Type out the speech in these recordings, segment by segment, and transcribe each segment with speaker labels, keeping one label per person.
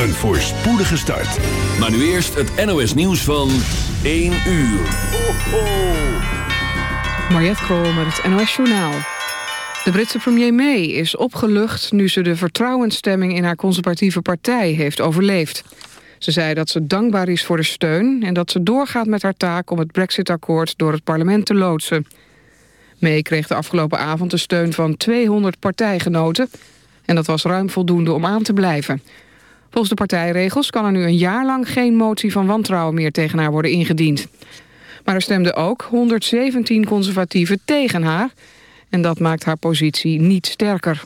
Speaker 1: Een voorspoedige start.
Speaker 2: Maar nu eerst het NOS nieuws van 1 uur. Ho.
Speaker 3: Mariette Krol met het NOS Journaal. De Britse premier May is opgelucht nu ze de vertrouwensstemming in haar conservatieve partij heeft overleefd. Ze zei dat ze dankbaar is voor de steun en dat ze doorgaat met haar taak om het Brexit-akkoord door het parlement te loodsen. May kreeg de afgelopen avond de steun van 200 partijgenoten en dat was ruim voldoende om aan te blijven. Volgens de partijregels kan er nu een jaar lang geen motie van wantrouwen meer tegen haar worden ingediend. Maar er stemden ook 117 conservatieven tegen haar en dat maakt haar positie niet sterker.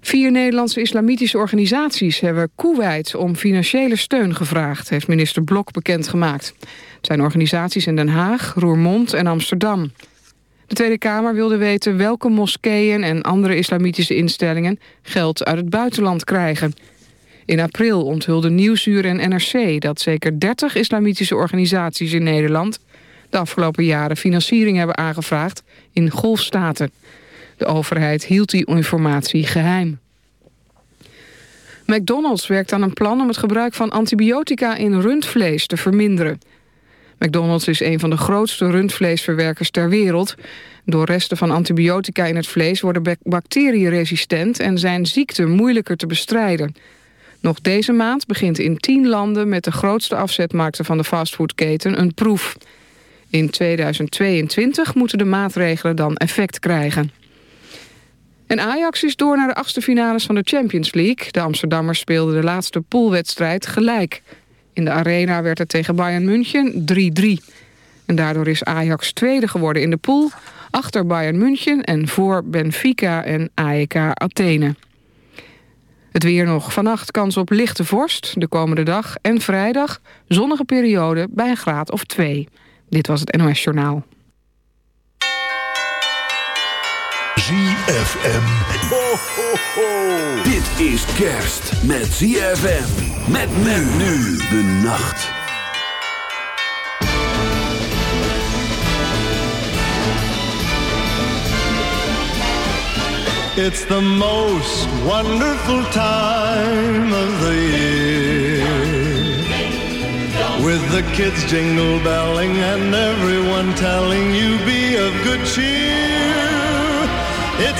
Speaker 3: Vier Nederlandse islamitische organisaties hebben Kuwait om financiële steun gevraagd, heeft minister Blok bekendgemaakt. Het zijn organisaties in Den Haag, Roermond en Amsterdam. De Tweede Kamer wilde weten welke moskeeën en andere islamitische instellingen geld uit het buitenland krijgen. In april onthulde Nieuwsuur en NRC dat zeker 30 islamitische organisaties in Nederland de afgelopen jaren financiering hebben aangevraagd in golfstaten. De overheid hield die informatie geheim. McDonald's werkt aan een plan om het gebruik van antibiotica in rundvlees te verminderen. McDonald's is een van de grootste rundvleesverwerkers ter wereld. Door resten van antibiotica in het vlees worden bacteriën resistent... en zijn ziekten moeilijker te bestrijden. Nog deze maand begint in tien landen met de grootste afzetmarkten van de fastfoodketen een proef. In 2022 moeten de maatregelen dan effect krijgen. En Ajax is door naar de achtste finales van de Champions League. De Amsterdammers speelden de laatste poolwedstrijd gelijk. In de arena werd het tegen Bayern München 3-3. En daardoor is Ajax tweede geworden in de pool... achter Bayern München en voor Benfica en AEK Athene. Het weer nog. Vannacht kans op lichte vorst. De komende dag en vrijdag zonnige periode bij een graad of 2. Dit was het NOS Journaal.
Speaker 1: ZFM.
Speaker 2: Ho, ho, ho. Dit is kerst met ZFM. Met men nu de nacht.
Speaker 4: It's the most wonderful time of the year. With the kids jingle belling and everyone telling you be of good cheer.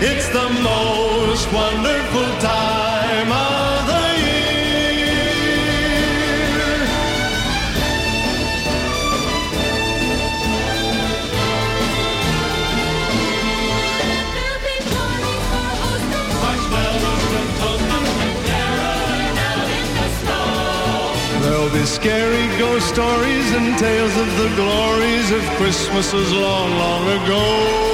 Speaker 4: It's the most wonderful time of the year. There'll be scary ghost stories and tales of the glories of Christmases long, long ago.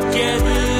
Speaker 5: together.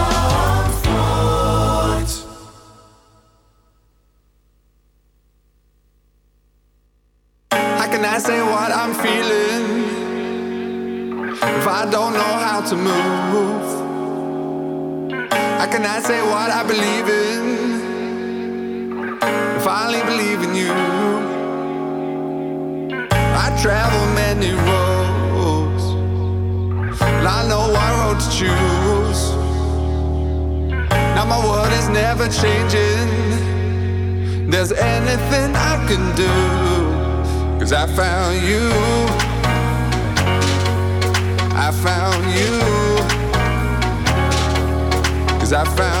Speaker 1: I found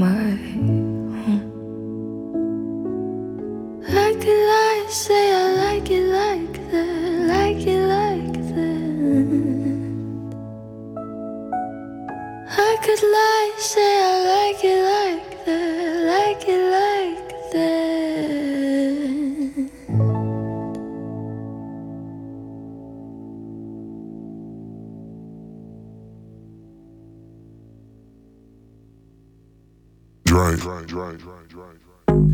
Speaker 6: my home. Like the lies they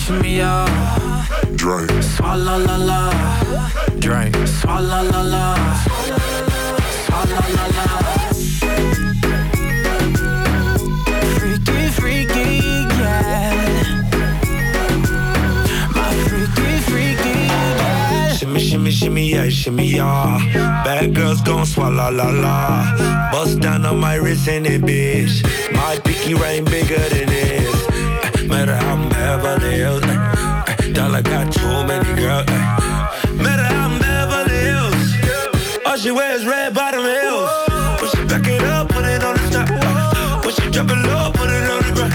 Speaker 6: shimmy yeah, shimmy. Drink, swalla la la. Drink, swalla la la. Swalla la la. shimmy, shimmy, yeah, shimmy, yeah.
Speaker 7: Bad girls gon' swallow la la. Bust down on my wrist and it, bitch. My pinky ring bigger than this. Beverly Hills. Dollar got too many girls. Matter how I'm Beverly Hills. All she wears red bottom heels. When she back it up, put it on the top. When she drop it low, put it on the ground.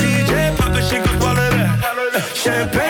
Speaker 7: DJ pop it, she gon' swallow that. Champagne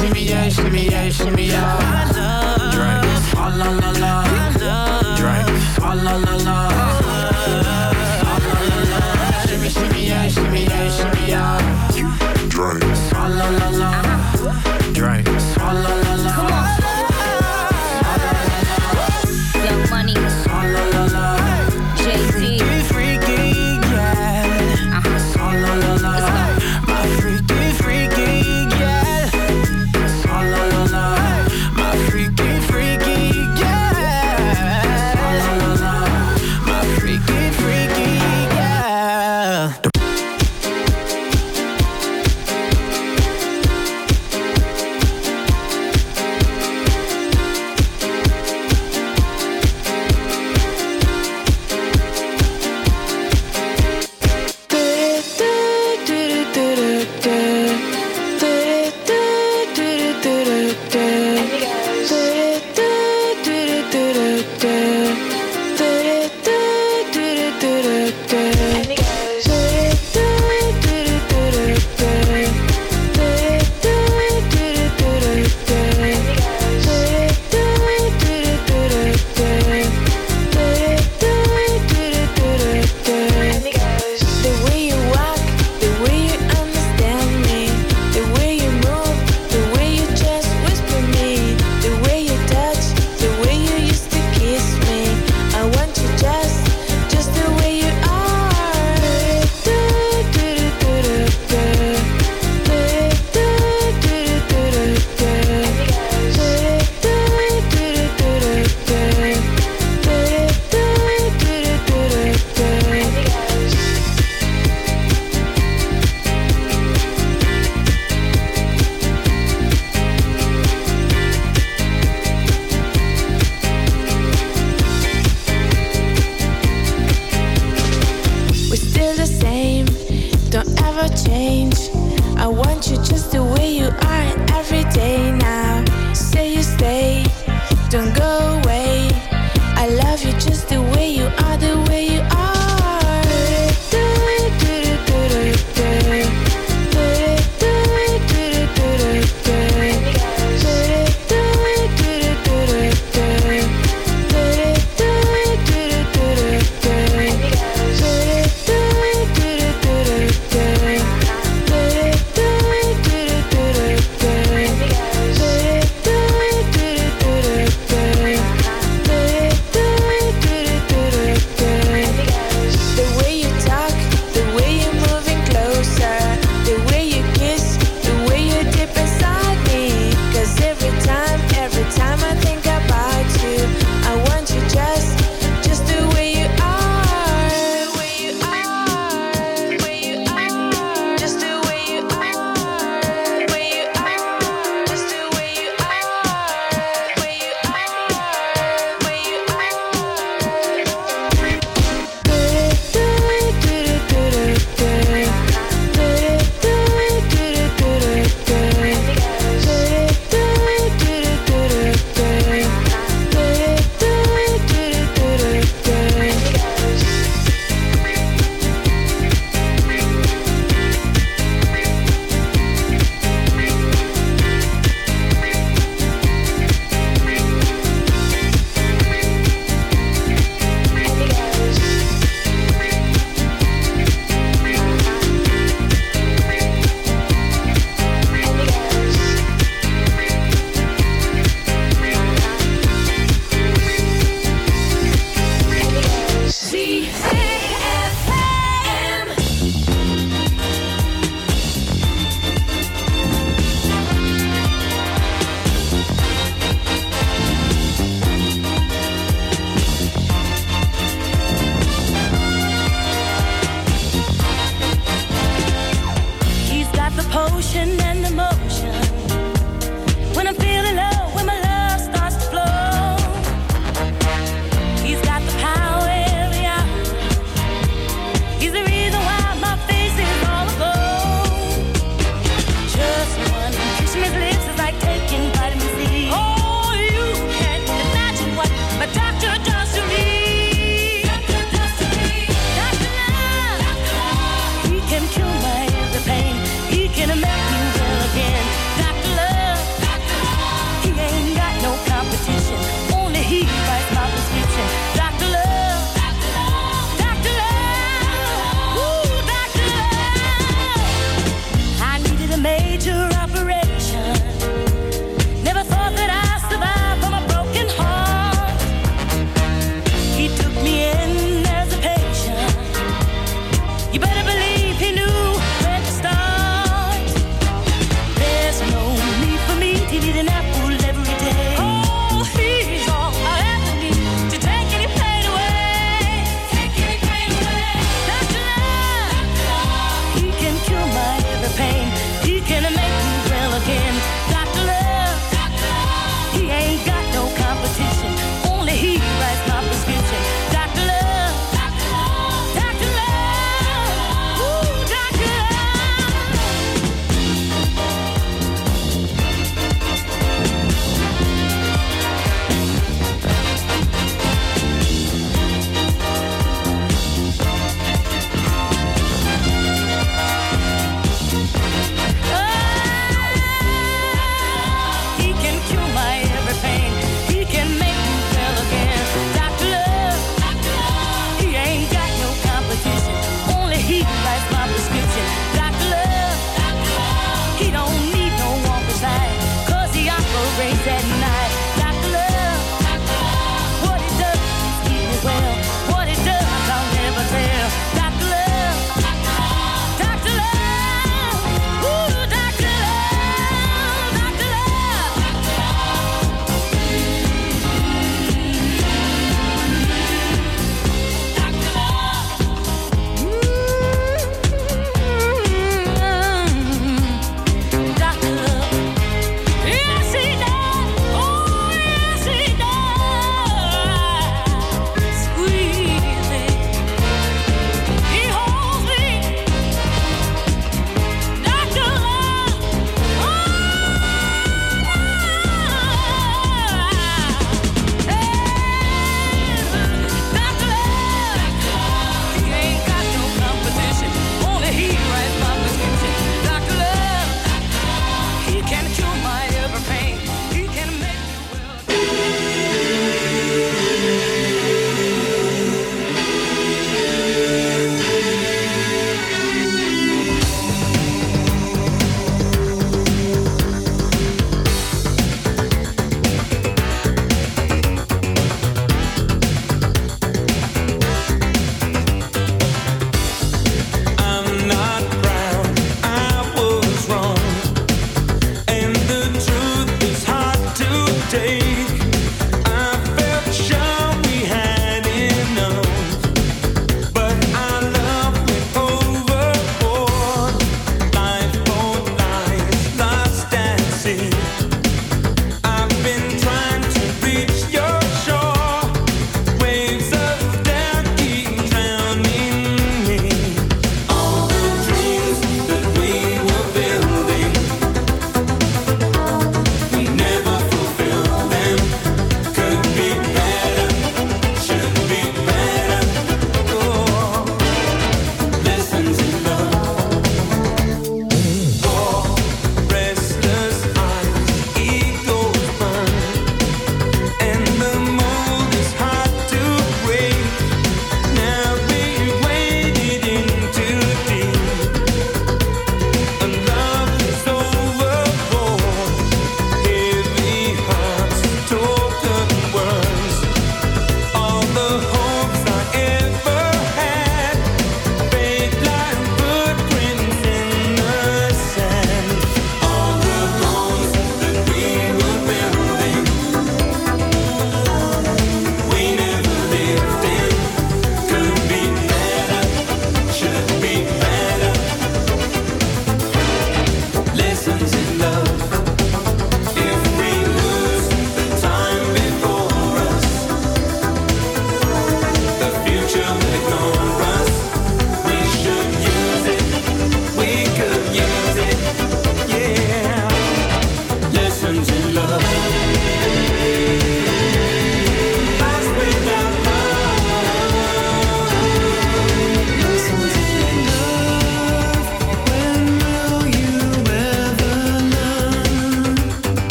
Speaker 6: Shimmy, shimmy, yeah, shimmy, yeah, shimmy, yeah. Drink, la la la la. Drink, la la la la.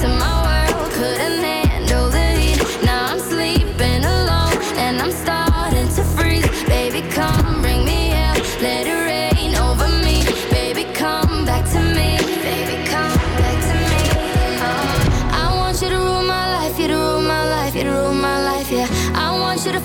Speaker 8: To my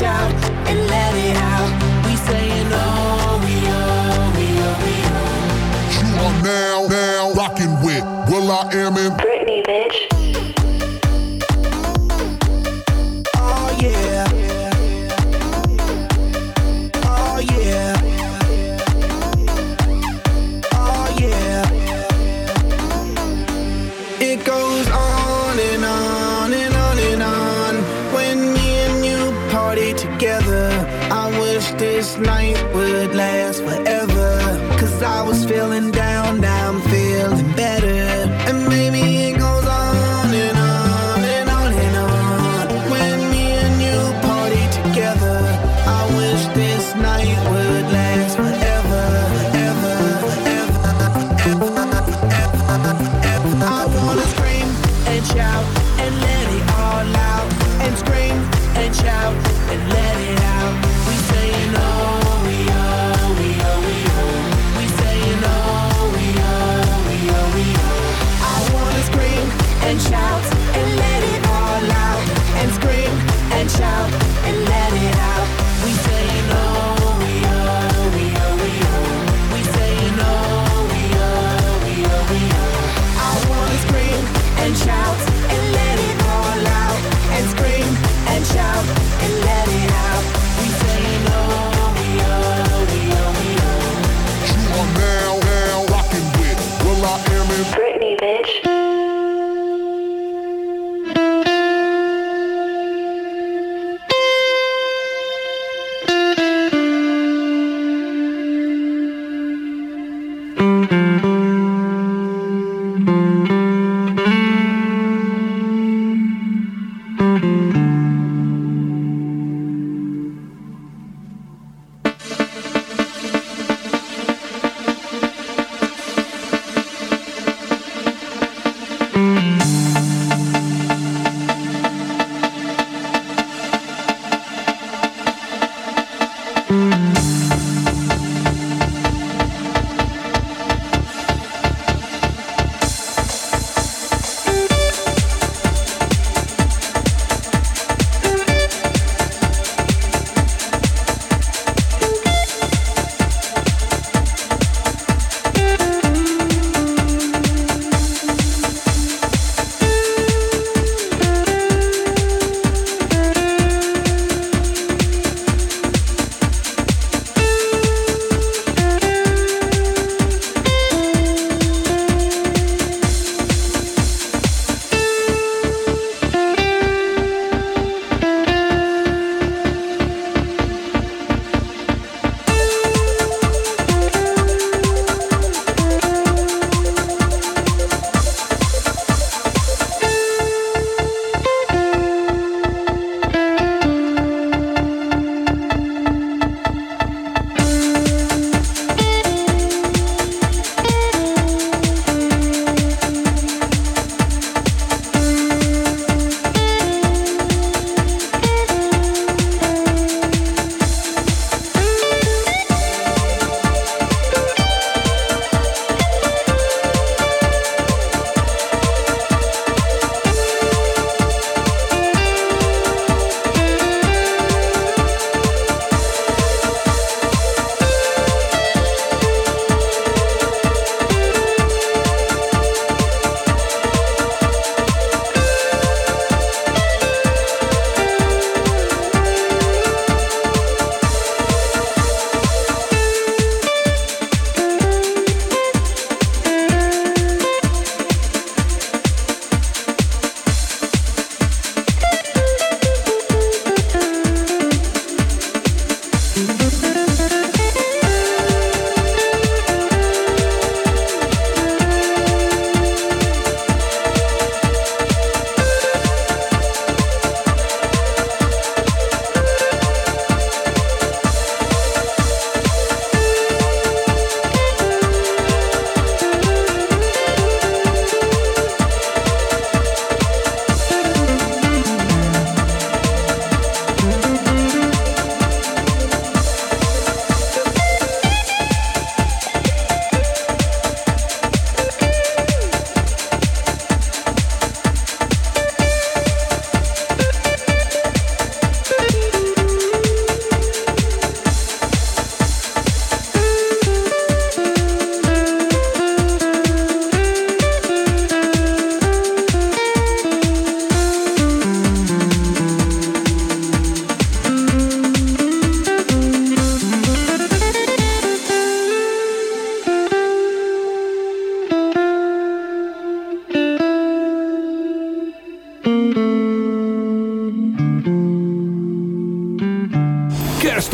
Speaker 9: shout and let it out. We saying oh, we oh, we oh, we oh.
Speaker 10: You are now, now rocking with will.i.am and.
Speaker 11: Britney, bitch.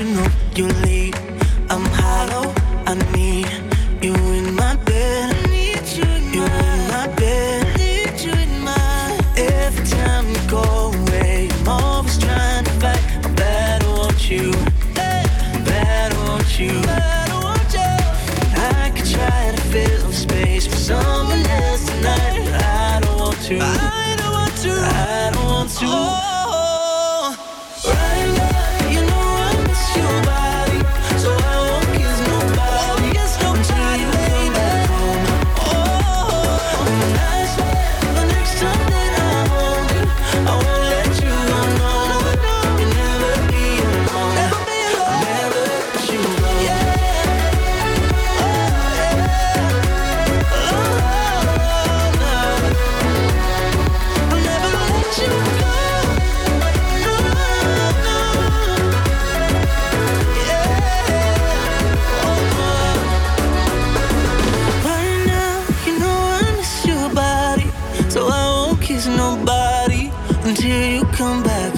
Speaker 8: emotional. You
Speaker 6: So I won't kiss nobody until you come back.